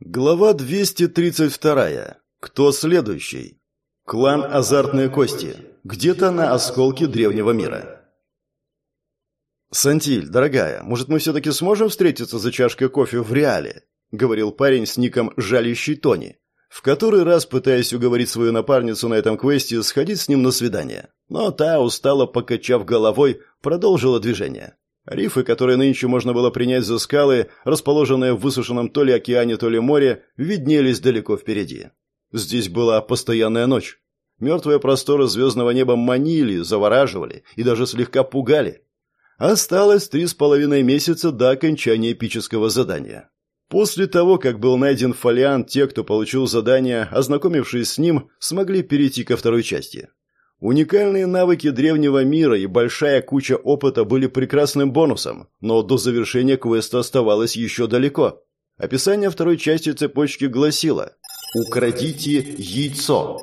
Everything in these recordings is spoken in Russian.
Глава 232. Кто следующий? Клан Азартные Кости. Где-то на осколке древнего мира. «Сантиль, дорогая, может, мы все-таки сможем встретиться за чашкой кофе в реале?» — говорил парень с ником «Жалящий Тони», в который раз пытаясь уговорить свою напарницу на этом квесте сходить с ним на свидание. Но та, устало покачав головой, продолжила движение. Рифы, которые нынче можно было принять за скалы, расположенные в высушенном то ли океане, то ли море, виднелись далеко впереди. Здесь была постоянная ночь. Мертвые просторы звездного неба манили, завораживали и даже слегка пугали. Осталось три с половиной месяца до окончания эпического задания. После того, как был найден фолиант, те, кто получил задание, ознакомившись с ним, смогли перейти ко второй части. Уникальные навыки древнего мира и большая куча опыта были прекрасным бонусом, но до завершения квеста оставалось еще далеко. Описание второй части цепочки гласило «Украдите яйцо».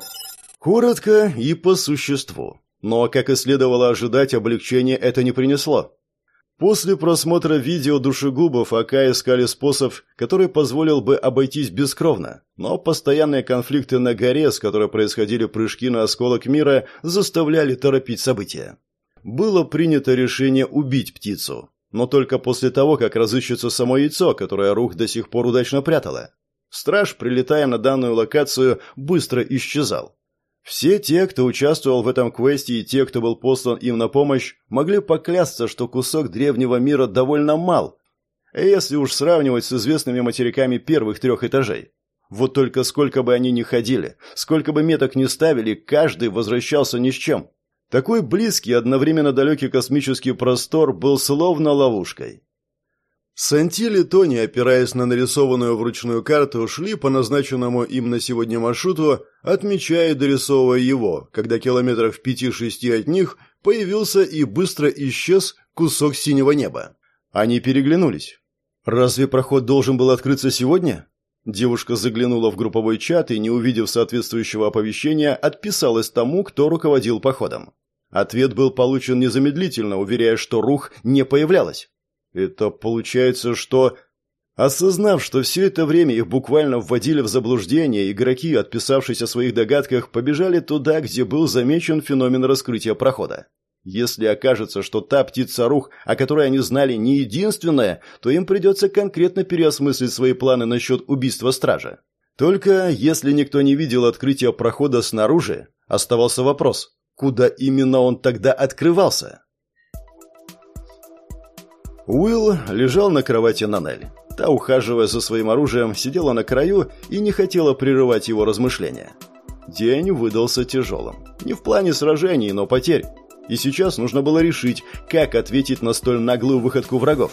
Коротко и по существу. Но, как и следовало ожидать, облегчения это не принесло. После просмотра видео душегубов АК искали способ, который позволил бы обойтись бескровно, но постоянные конфликты на горе, с которой происходили прыжки на осколок мира, заставляли торопить события. Было принято решение убить птицу, но только после того, как разыщется само яйцо, которое Рух до сих пор удачно прятала. Страж, прилетая на данную локацию, быстро исчезал. Все те, кто участвовал в этом квесте и те, кто был послан им на помощь, могли поклясться, что кусок древнего мира довольно мал, если уж сравнивать с известными материками первых трех этажей. Вот только сколько бы они ни ходили, сколько бы меток ни ставили, каждый возвращался ни с чем. Такой близкий, одновременно далекий космический простор был словно ловушкой. Сантили и Тони, опираясь на нарисованную вручную карту, шли по назначенному им на сегодня маршруту, отмечая и дорисовывая его, когда километрах в пяти-шести от них появился и быстро исчез кусок синего неба. Они переглянулись. «Разве проход должен был открыться сегодня?» Девушка заглянула в групповой чат и, не увидев соответствующего оповещения, отписалась тому, кто руководил походом. Ответ был получен незамедлительно, уверяя, что рух не появлялась. Это получается, что... Осознав, что все это время их буквально вводили в заблуждение, игроки, отписавшись о своих догадках, побежали туда, где был замечен феномен раскрытия прохода. Если окажется, что та птица-рух, о которой они знали, не единственная, то им придется конкретно переосмыслить свои планы насчет убийства стража. Только если никто не видел открытия прохода снаружи, оставался вопрос, куда именно он тогда открывался? Уилл лежал на кровати Нанель. Та, ухаживая за своим оружием, сидела на краю и не хотела прерывать его размышления. День выдался тяжелым. Не в плане сражений, но потерь. И сейчас нужно было решить, как ответить на столь наглую выходку врагов.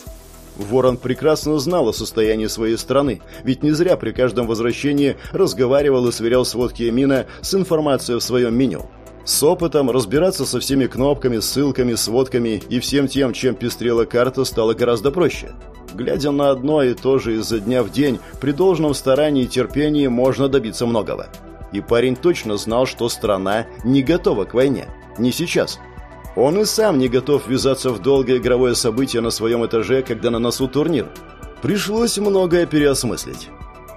Ворон прекрасно знал о состоянии своей страны, ведь не зря при каждом возвращении разговаривал и сверял сводки Эмина с информацией в своем меню. С опытом разбираться со всеми кнопками, ссылками, сводками и всем тем, чем пестрела карта, стало гораздо проще. Глядя на одно и то же изо дня в день, при должном старании и терпении можно добиться многого. И парень точно знал, что страна не готова к войне. Не сейчас. Он и сам не готов ввязаться в долгое игровое событие на своем этаже, когда на носу турнир. Пришлось многое переосмыслить.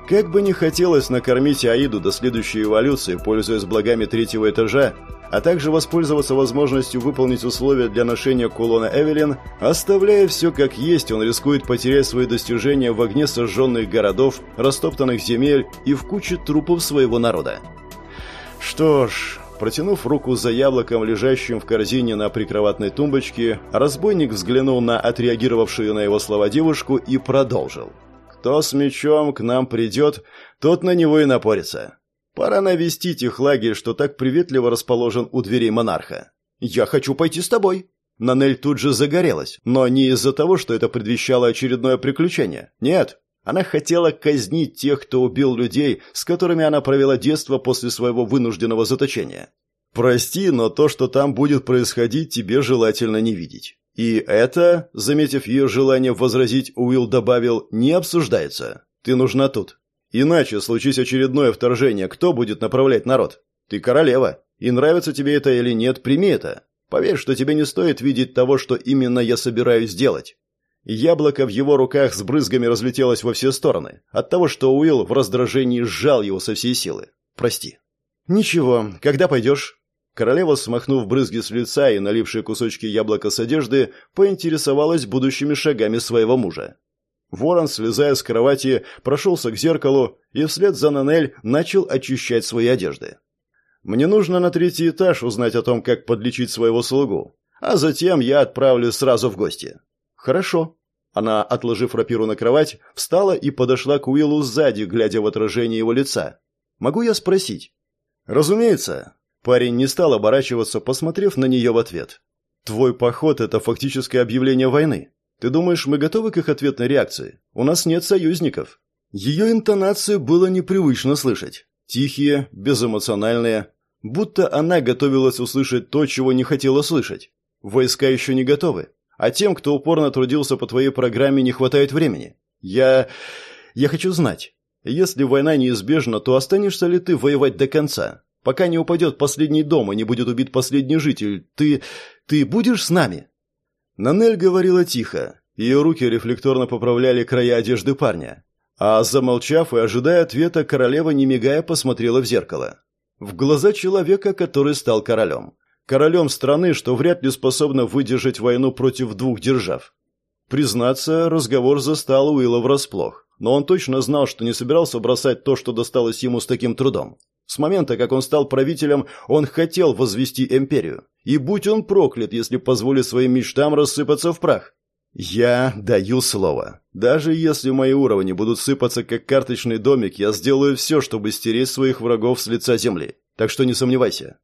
Как бы не хотелось накормить Аиду до следующей эволюции, пользуясь благами третьего этажа, а также воспользоваться возможностью выполнить условия для ношения кулона Эвелин, оставляя все как есть, он рискует потерять свои достижения в огне сожженных городов, растоптанных земель и в куче трупов своего народа. Что ж, протянув руку за яблоком, лежащим в корзине на прикроватной тумбочке, разбойник взглянул на отреагировавшую на его слова девушку и продолжил. «Кто с мечом к нам придет, тот на него и напорится. Пора навестить их лагерь, что так приветливо расположен у дверей монарха. Я хочу пойти с тобой. Нанель тут же загорелась, но не из-за того, что это предвещало очередное приключение. Нет, она хотела казнить тех, кто убил людей, с которыми она провела детство после своего вынужденного заточения. Прости, но то, что там будет происходить, тебе желательно не видеть. И это, заметив ее желание возразить, Уилл добавил, не обсуждается. Ты нужна тут. Иначе, случись очередное вторжение, кто будет направлять народ? Ты королева. И нравится тебе это или нет, прими это. Поверь, что тебе не стоит видеть того, что именно я собираюсь сделать. Яблоко в его руках с брызгами разлетелось во все стороны, от того, что Уилл в раздражении сжал его со всей силы. «Прости». «Ничего, когда пойдешь?» Королева, смахнув брызги с лица и налившие кусочки яблока с одежды, поинтересовалась будущими шагами своего мужа. Ворон, слезая с кровати, прошелся к зеркалу и вслед за Нанель начал очищать свои одежды. «Мне нужно на третий этаж узнать о том, как подлечить своего слугу, а затем я отправлюсь сразу в гости». «Хорошо», она, отложив рапиру на кровать, встала и подошла к Уиллу сзади, глядя в отражение его лица. «Могу я спросить?» «Разумеется». Парень не стал оборачиваться, посмотрев на нее в ответ. «Твой поход — это фактическое объявление войны. Ты думаешь, мы готовы к их ответной реакции? У нас нет союзников». Ее интонацию было непривычно слышать. Тихие, безэмоциональные, будто она готовилась услышать то, чего не хотела слышать. Войска еще не готовы. А тем, кто упорно трудился по твоей программе, не хватает времени. Я... я хочу знать, если война неизбежна, то останешься ли ты воевать до конца? Пока не упадет последний дом и не будет убит последний житель, ты... ты будешь с нами?» Нанель говорила тихо. Ее руки рефлекторно поправляли края одежды парня. А замолчав и ожидая ответа, королева, не мигая, посмотрела в зеркало. В глаза человека, который стал королем королем страны, что вряд ли способна выдержать войну против двух держав. Признаться, разговор застал Уилла врасплох, но он точно знал, что не собирался бросать то, что досталось ему с таким трудом. С момента, как он стал правителем, он хотел возвести империю. И будь он проклят, если позволит своим мечтам рассыпаться в прах. Я даю слово. Даже если мои уровни будут сыпаться как карточный домик, я сделаю все, чтобы стереть своих врагов с лица земли. Так что не сомневайся.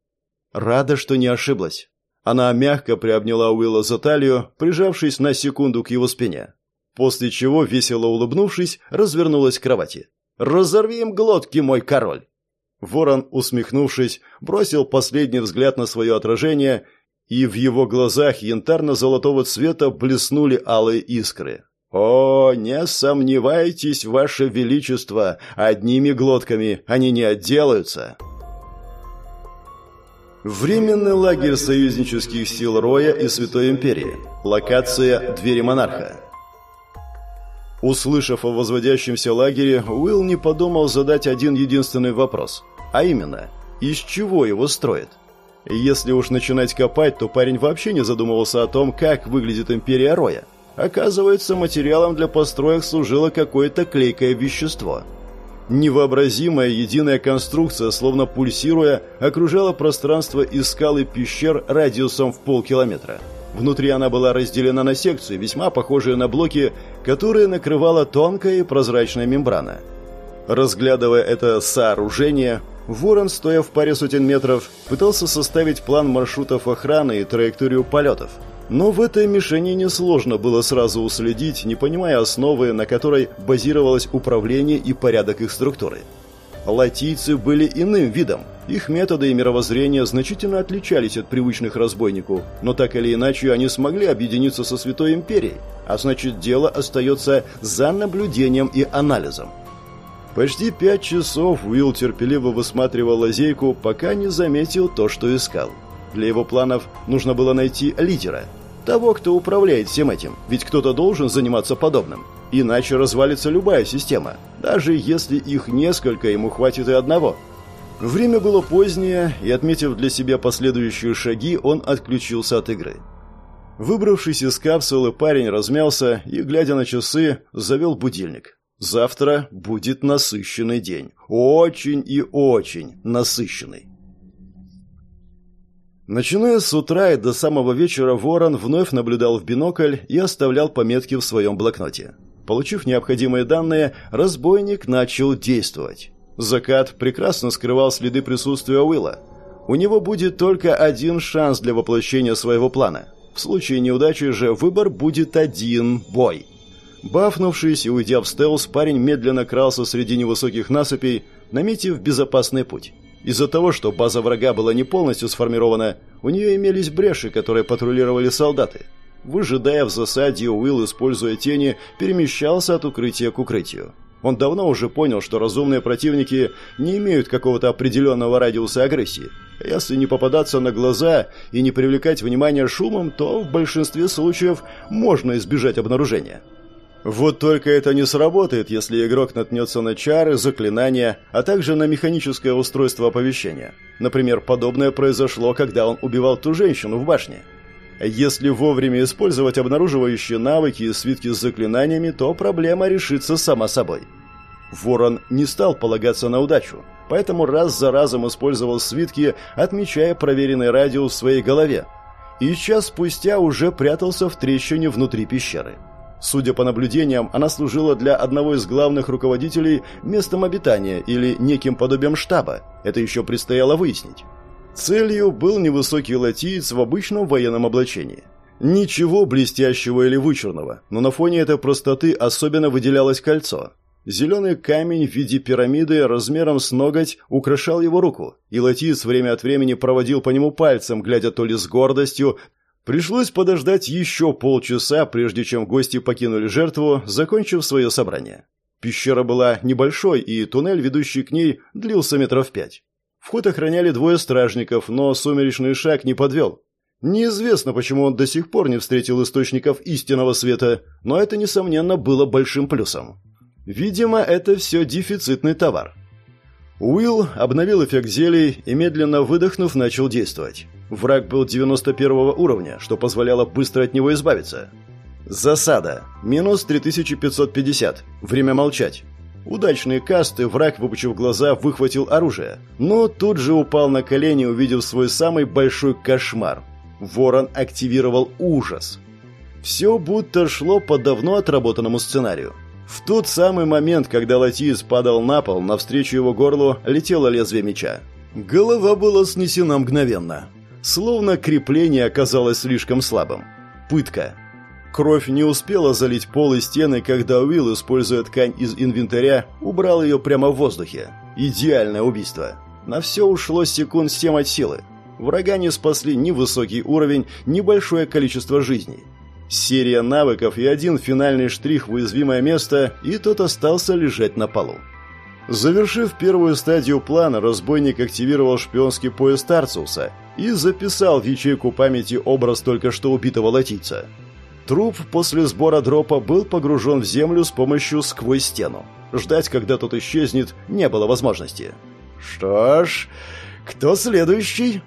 Рада, что не ошиблась. Она мягко приобняла Уилла за талию, прижавшись на секунду к его спине. После чего, весело улыбнувшись, развернулась к кровати. «Разорви им глотки, мой король!» Ворон, усмехнувшись, бросил последний взгляд на свое отражение, и в его глазах янтарно-золотого цвета блеснули алые искры. «О, не сомневайтесь, ваше величество, одними глотками они не отделаются!» Временный лагерь союзнических сил Роя и Святой Империи. Локация «Двери монарха». Услышав о возводящемся лагере, Уилл не подумал задать один единственный вопрос. А именно, из чего его строят? Если уж начинать копать, то парень вообще не задумывался о том, как выглядит Империя Роя. Оказывается, материалом для построек служило какое-то клейкое вещество – Невообразимая единая конструкция, словно пульсируя, окружала пространство из скал и пещер радиусом в полкилометра. Внутри она была разделена на секции, весьма похожие на блоки, которые накрывала тонкая и прозрачная мембрана. Разглядывая это сооружение, Ворон, стоя в паре сотен метров, пытался составить план маршрутов охраны и траекторию полетов – но в этой мишени несложно было сразу уследить, не понимая основы, на которой базировалось управление и порядок их структуры. Латийцы были иным видом. Их методы и мировоззрение значительно отличались от привычных разбойнику, но так или иначе они смогли объединиться со Святой Империей, а значит дело остается за наблюдением и анализом. Почти пять часов Уилл терпеливо высматривал лазейку, пока не заметил то, что искал. Для его планов нужно было найти лидера – того, кто управляет всем этим, ведь кто-то должен заниматься подобным. Иначе развалится любая система. Даже если их несколько, ему хватит и одного. Время было позднее, и, отметив для себя последующие шаги, он отключился от игры. Выбравшись из капсулы, парень размялся и, глядя на часы, завел будильник. Завтра будет насыщенный день. Очень и очень насыщенный. Начиная с утра и до самого вечера Ворон вновь наблюдал в бинокль и оставлял пометки в своем блокноте. Получив необходимые данные, разбойник начал действовать. Закат прекрасно скрывал следы присутствия Уилла. У него будет только один шанс для воплощения своего плана. В случае неудачи же выбор будет один – бой. Бафнувшись и уйдя в стелс, парень медленно крался среди невысоких насыпей, наметив безопасный путь. Из-за того, что база врага была не полностью сформирована, у нее имелись бреши, которые патрулировали солдаты. Выжидая в засаде, Уилл, используя тени, перемещался от укрытия к укрытию. Он давно уже понял, что разумные противники не имеют какого-то определенного радиуса агрессии. Если не попадаться на глаза и не привлекать внимание шумом, то в большинстве случаев можно избежать обнаружения. Вот только это не сработает, если игрок наткнется на чары, заклинания, а также на механическое устройство оповещения. Например, подобное произошло, когда он убивал ту женщину в башне. Если вовремя использовать обнаруживающие навыки и свитки с заклинаниями, то проблема решится сама собой. Ворон не стал полагаться на удачу, поэтому раз за разом использовал свитки, отмечая проверенный радиус в своей голове. И час спустя уже прятался в трещине внутри пещеры. Судя по наблюдениям, она служила для одного из главных руководителей местом обитания или неким подобием штаба. Это еще предстояло выяснить. Целью был невысокий латиец в обычном военном облачении. Ничего блестящего или вычурного, но на фоне этой простоты особенно выделялось кольцо. Зеленый камень в виде пирамиды размером с ноготь украшал его руку, и латиец время от времени проводил по нему пальцем, глядя то ли с гордостью. Пришлось подождать еще полчаса, прежде чем гости покинули жертву, закончив свое собрание. Пещера была небольшой, и туннель, ведущий к ней, длился метров пять. Вход охраняли двое стражников, но сумеречный шаг не подвел. Неизвестно, почему он до сих пор не встретил источников истинного света, но это, несомненно, было большим плюсом. Видимо, это все дефицитный товар. Уилл обновил эффект зелий и, медленно выдохнув, начал действовать. Враг был 91 уровня, что позволяло быстро от него избавиться. Засада. Минус 3550. Время молчать. Удачные касты, враг, выпучив глаза, выхватил оружие. Но тут же упал на колени, увидев свой самый большой кошмар. Ворон активировал ужас. Все будто шло по давно отработанному сценарию. В тот самый момент, когда Латис падал на пол, навстречу его горлу летело лезвие меча. Голова была снесена мгновенно. Словно крепление оказалось слишком слабым. Пытка. Кровь не успела залить пол и стены, когда Уилл, используя ткань из инвентаря, убрал ее прямо в воздухе. Идеальное убийство. На все ушло секунд семь от силы. Врага не спасли ни высокий уровень, ни большое количество жизней. Серия навыков и один финальный штрих в уязвимое место, и тот остался лежать на полу. Завершив первую стадию плана, разбойник активировал шпионский пояс Тарциуса и записал в ячейку памяти образ только что убитого латийца – Труп после сбора дропа был погружен в землю с помощью сквозь стену. Ждать, когда тот исчезнет, не было возможности. Что ж, кто следующий?